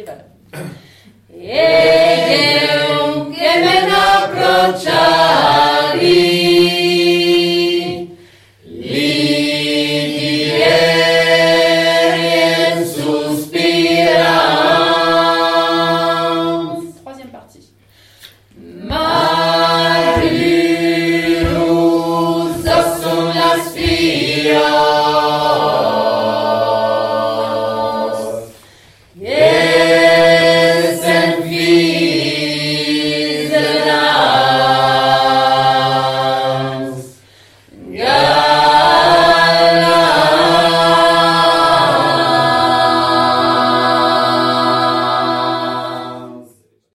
Stephen. Yeah.